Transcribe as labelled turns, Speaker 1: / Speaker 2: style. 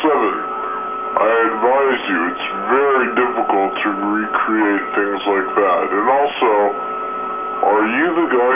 Speaker 1: Seven, I advise you, it's very difficult to recreate things like that. And also, are you the guy